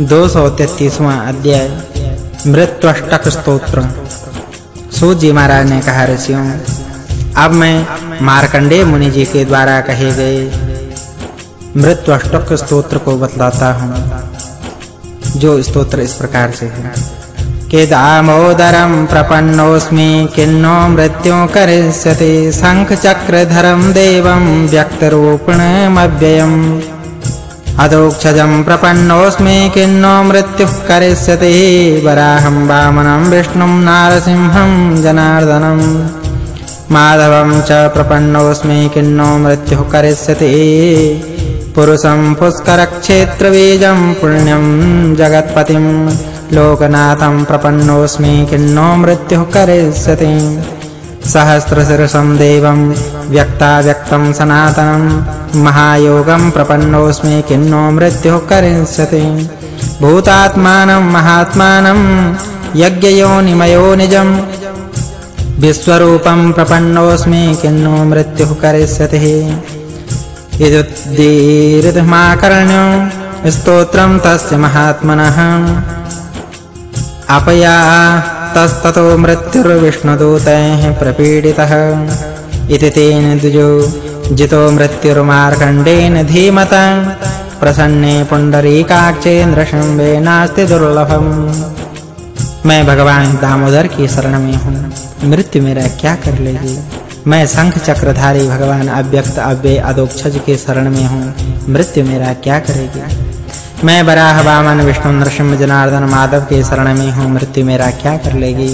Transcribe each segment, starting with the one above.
233वां अध्याय मृत्युष्टक स्तोत्र सूत जी महाराज ने कहा, ऋषियों, अब मैं मार्कंडेय मुनि जी के द्वारा कहे गए मृत्युष्टक स्तोत्र को बतलाता हूँ, जो स्तोत्र इस प्रकार से है। के दामोदरं प्रपन्नोऽस्मि, किन्नो मृत्युं करिष्यति शंख चक्रधरं देवं व्यक्तरूपणमव्ययम्। अदोक्षजं प्रपन्नोऽस्मि किन्नो मृत्युः करिष्यति वराहं वामनं विष्णुं नारसिंहं जनार्दनं। माधवं च प्रपन्नोऽस्मि किन्नो मृत्युः करिष्यति। पुरुषं पुष्करक्षेत्रबीजं पुण्यं जगत्पतिं। लोकनाथं प्रपन्नोऽस्मि किन्नो मृत्युः करिष्यति सहस्रशिरसं देवं व्यक्ताव्यक्तं सनातनं महायोगं प्रपन्नोऽस्मि किन्नो मृत्युः करिष्यति। भूतात्मानं महात्मानं यज्ञयोनिमयो निजं विश्वरूपं प्रपन्नोऽस्मि किन्नो मृत्युः करिष्यति। यदुद्दीर्घमाकर्ण्यो स्तोत्रं तस्य महात्मनः। अपया तस्ततो मृत्युर्विष्णुदूतैः प्रपीडितः। इति तेन द्विजो, जितो मृत्युर्मार्कण्डेन धीमता। प्रसन्ने पुण्डरीकाक्षे नृशंबे नास्ति दुर्लभम्। मैं भगवान दामोदर की शरण में हूँ। मृत्यु मेरा क्या कर लेगी? मैं शंख चक्रधारी भगवान अव्यक्त अव्यय अदोक्षज के शरण में हूँ। मृत्यु मेरा क्या करेगी? मैं बराह वामन विष्णु नरसिंह जनार्दन माधव के शरण में हूँ, मृत्यु मेरा क्या कर लेगी?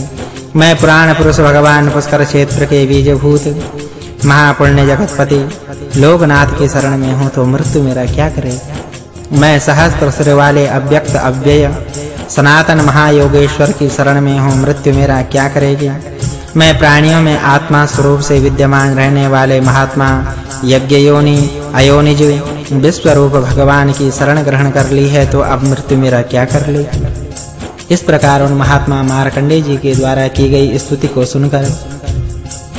मैं पुराण पुरुष, भगवान पुष्कर क्षेत्र के बीजभूत, महापुण्य जगतपति, लोकनाथ के शरण में हूँ तो मृत्यु मेरा क्या करेगी मैं सहस्त्र सिर वाले अव्यक्त अव्यय, सनातन महायोगेश्वर की शरण में हूँ, मृत्यु मेरा क्या करेगी? मैं प्राणियों में आत्मा स्वरूप से विद्यमान रहने वाले महात्मा यज्ञ योनि अयोनिज विश्व रूप भगवान की शरण ग्रहण कर ली है तो अब मृत्यु मेरा क्या कर ले? इस प्रकार उन महात्मा मारकंडे जी के द्वारा की गई स्तुति को सुनकर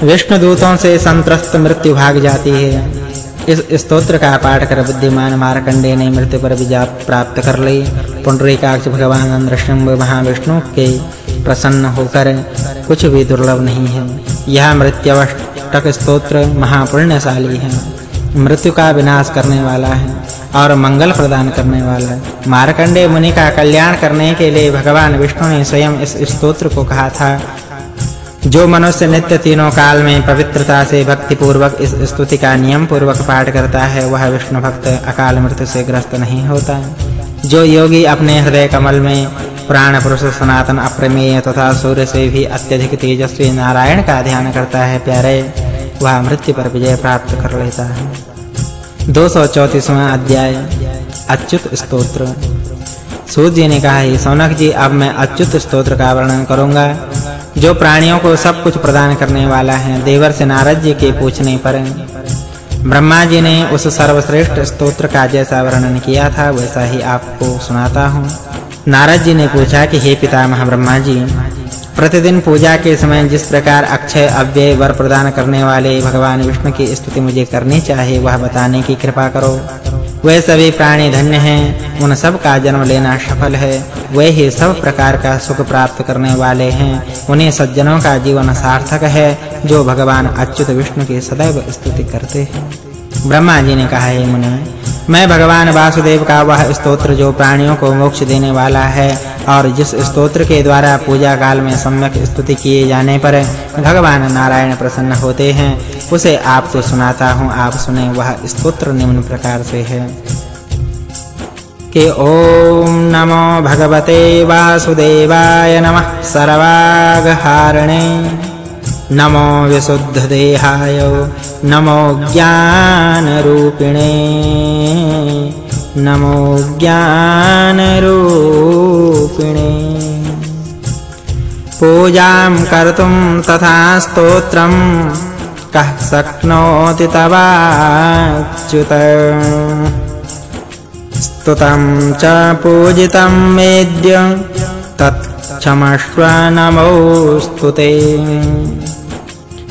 विष्णु दूतों से संत्रस्त मृत्यु भाग जाती है। इस स्तोत्र का पाठ कर बुद्धिमान मारकंडे ने मृत्यु पर विजय प्राप्त कर ली। पुंडरीकाक्ष भगवान नृसिंह महाविष्णु के प्रसन्न होकर कुछ भी दुर्लभ नहीं है। यह मृत्युवष्टक स्तोत्र महापुण्यशाली है। मृत्यु का विनाश करने वाला है और मंगल प्रदान करने वाला है। मार्कंडेय मुनि का कल्याण करने के लिए भगवान विष्णु ने स्वयं इस स्तोत्र को कहा था। जो मनुष्य नित्य तीनों काल में पवित्रता से भक्ति पूर्वक इस स्तुति का नियम पूर्वक पाठ करता है, वह विष्णु भक्त अकाल मृत्यु से ग्रस्त नहीं होता जो योगी अपने हृदय कमल में प्राण पुरुष, सनातन, अप्रमेय तथा सूर्य से भी अत्यधिक तेजस्वी नारायण का ध्यान करता है, प्यारे वह मृत्यु पर विजय प्राप्त कर लेता है। 234वां अध्याय, अच्युत स्तोत्र। सूत जी ने कहा, ही सौनक जी, अब मैं अच्युत स्तोत्र का वर्णन करूँगा। जो प्राणियों को सब कुछ प्रदान करने वाला है, देवर से नारद जी के पूछने पर। ब्रह्मा जी ने उस सर्वश्रेष्ठ स्तोत्र का जैसा वर्णन किया था, वैसा ही आपको सुनाता हूँ। नारद जी ने पूछा कि, हे पितामह ब्रह्मा जी प्रतिदिन पूजा के समय जिस प्रकार अक्षय, अव्यय वर प्रदान करने वाले भगवान विष्णु की स्तुति मुझे करनी चाहिए, वह बताने की कृपा करो। वे सभी प्राणी धन्य हैं, उन सब का जन्म लेना सफल है। वे ही सब प्रकार का सुख प्राप्त करने वाले हैं। उन्हें सज्जनों का जीवन सार्थक है, जो भगवान अच्युत विष्णु की सदैव स्तुति करते हैं। ब्रह्मा जी ने कहा, हे मुनि, मैं भगवान वासुदेव का वह स्तोत्र जो प्राणियों को मोक्ष देने वाला है और जिस स्तोत्र के द्वारा पूजा काल में सम्यक स्तुति किए जाने पर भगवान नारायण प्रसन्न होते हैं, उसे आपको सुनाता हूँ, आप सुने वह स्तोत्र निम्न प्रकार से है। कि ओम नमो भगवते वासुदेवाय नमः सर्वागहारणे। नमो विशुद्धदेहाय नमो ज्ञानरूपिणे नमो ज्ञानरूपिणे। पूजां कर्तुं तथा स्तोत्रं कः शक्नोति तवाच्युत। स्तुतं च पूजितं मेद्य तत्क्षमस्व नमोस्तुते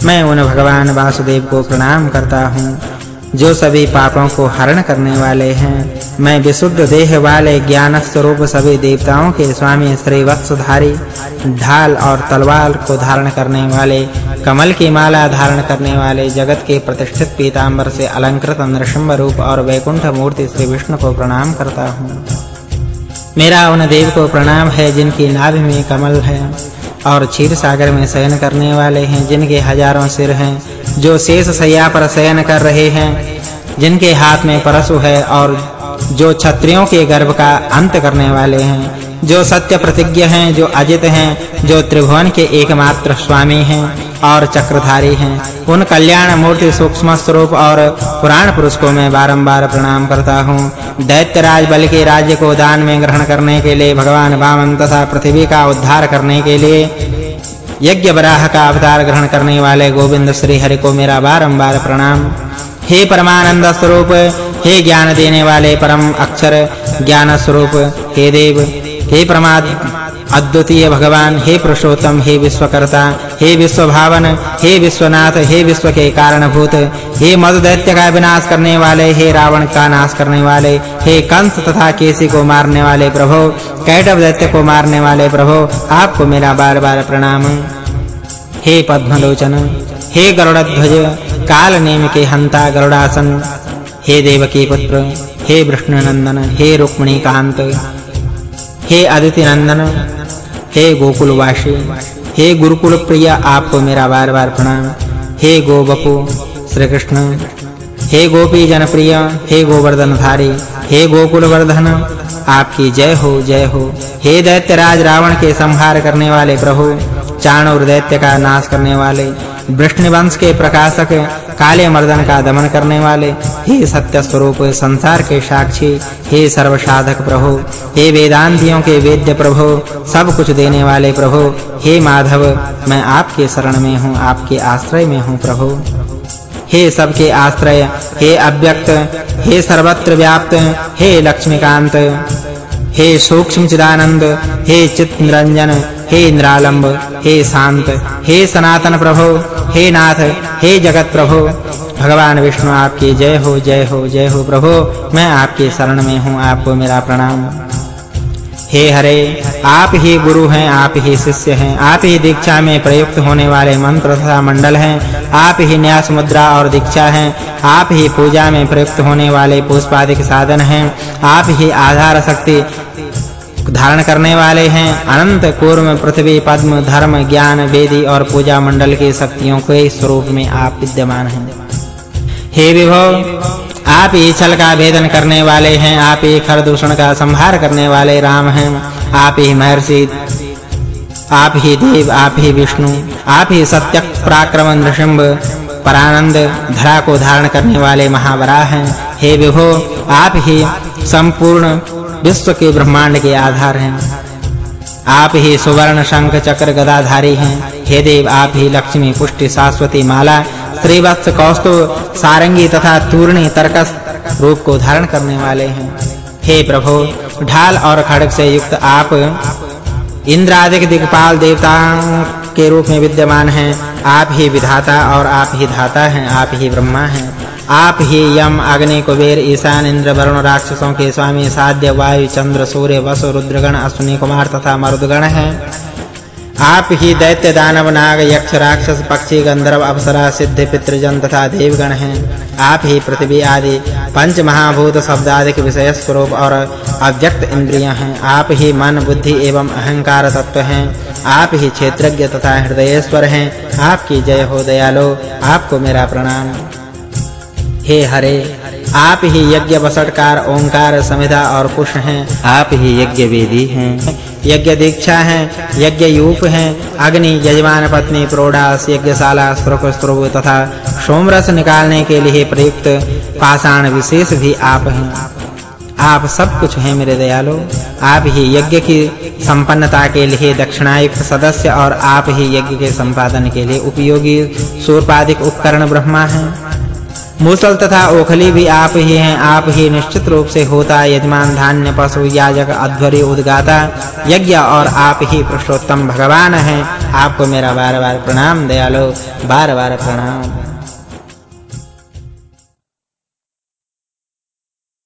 मैं उन भगवान वासुदेव को प्रणाम करता हूँ, जो सभी पापों को हरण करने वाले हैं। मैं विशुद्ध देह वाले ज्ञान स्वरूप सभी देवताओं के स्वामी श्री वत्सधारी ढाल और तलवार को धारण करने वाले, कमल की माला धारण करने वाले जगत के प्रतिष्ठित पीतांबर से अलंकृत नरसिंह रूप और वैकुंठ मूर्ति श्री विष्णु को प्रणाम करता हूँ। मेरा उन देव को प्रणाम है, जिनकी नाभि में कमल है। और क्षीर सागर में शयन करने वाले हैं, जिनके हज़ारों सिर हैं, जो शेष सैया पर शयन कर रहे हैं, जिनके हाथ में परशु है और जो क्षत्रियों के गर्भ का अंत करने वाले हैं, जो सत्य प्रतिज्ञ हैं, जो अजित हैं, जो त्रिभुवन के एकमात्र स्वामी हैं और चक्रधारी हैं। उन कल्याण मूर्ति सूक्ष्म स्वरूप और पुराण पुरुष को मैं बारंबार प्रणाम करता हूँ। दैत्यराज बल के राज्य को दान में ग्रहण करने के लिए, भगवान वामन तथा पृथ्वी का उद्धार करने के लिए यज्ञ वराह का अवतार ग्रहण करने वाले गोविंद श्री हरि को मेरा बारंबार प्रणाम। हे परमानंद स्वरूप हे ज्ञान देने वाले परम अक्षर, ज्ञान स्वरूप, हे देव, हे प्रमाद, अद्वितीय भगवान, हे पुरुषोत्तम, हे विश्वकर्ता, हे विश्वभावन, हे विश्वनाथ, हे विश्व के कारणभूत, हे मद दैत्य का विनाश करने वाले, हे रावण का नाश करने वाले, हे कंस तथा केसी को मारने वाले प्रभु, कैटव दैत्य को मारने वाले प्रभु, आपको मेरा बार-बार प्रणाम। हे पद्मलोचन, हे गरुड़ध्वज काल नेम के हंता गरुड़ासन हे देवकी पुत्र, हे विष्णुनंदन हे रुक्मिणी कांत हे अदिति नंदन हे गोकुलवासी, हे गुरुकुल प्रिय आपको मेरा बार-बार प्रणाम। हे गोबपु श्री कृष्ण हे गोपी जनप्रिय, हे गोवर्धन धारी हे गोकुल वर्धन आपकी जय हो जय हो। हे दैत्यराज रावण के संहार करने वाले प्रभु, चाणूर दैत्य का नाश करने वाले वृष्णिवंश के प्रकाशक काले मर्दन का दमन करने वाले हे सत्य स्वरूप संसार के साक्षी, हे सर्व साधक प्रभु, हे वेदांतियों के वेद्य प्रभु, सब कुछ देने वाले प्रभु, हे माधव, मैं आपके शरण में हूँ, आपके आश्रय में हूँ प्रभु। हे सबके आश्रय, हे अव्यक्त, हे सर्वत्र व्याप्त, हे लक्ष्मीकांत, हे सूक्ष्म चिदानंद, हे चित निरंजन हे इंद्रालंब, हे शांत, हे सनातन प्रभु, हे नाथ, हे जगत प्रभु। भगवान विष्णु आपकी जय हो जय हो जय हो प्रभु। मैं आपके शरण में हूँ, आपको मेरा प्रणाम। हे हरे, आप ही गुरु हैं, आप ही शिष्य हैं, आप ही दीक्षा में प्रयुक्त होने वाले मंत्र तथा मंडल हैं। आप ही न्यास मुद्रा और दीक्षा हैं। आप ही पूजा में प्रयुक्त होने वाले पुष्पादिक साधन हैं। आप ही आधार शक्ति धारण करने वाले हैं। अनंत कूर्म पृथ्वी, पद्म, धर्म, ज्ञान, वेदी और पूजा मंडल की शक्तियों के स्वरूप में आप विद्यमान हैं। हे विभो आप ही छल का भेदन करने वाले हैं। आप ही खरदूषण का संहार करने वाले राम हैं। आप ही महर्षि, आप ही देव, आप ही विष्णु, आप ही सत्य पराक्रम नृसिंह, परानंद, धरा को धारण करने वाले महावराह हैं। हे विभो आप ही संपूर्ण विश्व के ब्रह्मांड के आधार हैं। आप ही सुवर्ण शंख चक्र गदाधारी हैं। हे देव, आप ही लक्ष्मी, पुष्टि, शाश्वती, माला, श्रीवत्स, कौस्तुभ, सारंगी तथा तूर्णी, तरकस रूप को धारण करने वाले हैं। हे प्रभु, ढाल और खड़ग से युक्त आप इंद्र आदि दिक्पाल देवताओं के रूप में विद्यमान हैं। आप ही विधाता और आप ही धाता हैं। आप ही ब्रह्मा हैं। आप ही यम अग्नि कुबेर ईशान इंद्र वरुण राक्षसों के स्वामी साध्य वायु चंद्र सूर्य वसु रुद्रगण अश्विनी कुमार तथा मरुदगण हैं। आप ही दैत्य दानव नाग यक्ष राक्षस पक्षी गंधर्व अप्सरा सिद्ध पितृजन तथा देवगण हैं। आप ही पृथ्वी आदि पंच महाभूत शब्द आदि के विषय स्वरूप और अव्यक्त इंद्रियाँ हैं। आप ही मन, बुद्धि एवं अहंकार तत्व हैं। आप ही क्षेत्रज्ञ तथा हृदयेश्वर हैं। आपकी जय हो दयालो। आपको मेरा प्रणाम। हे हरे आप ही यज्ञ बसटकार ओंकार समिधा और कुश हैं। आप ही यज्ञ वेदी हैं। यज्ञ दीक्षा हैं यज्ञ यूप हैं अग्नि यजमान पत्नी प्रोडास यज्ञशाला स्त्रोक स्त्रोव तथा सोमरस निकालने के लिए प्रयुक्त पाषाण विशेष भी आप हैं। आप सब कुछ हैं मेरे दयालो। आप ही यज्ञ की संपन्नता के लिए दक्षिणायुक्त सदस्य और आप ही यज्ञ के संपादन के लिए उपयोगी सूर्पादिक उपकरण ब्रह्मा हैं। मूसल तथा ओखली भी आप ही हैं, आप ही निश्चित रूप से होता यजमान धान्य, पशु, याजक, अध्वरी, उद्गाता, यज्ञ और आप ही पुरुषोत्तम भगवान हैं। आपको मेरा बार-बार प्रणाम, दयालो, बार-बार प्रणाम।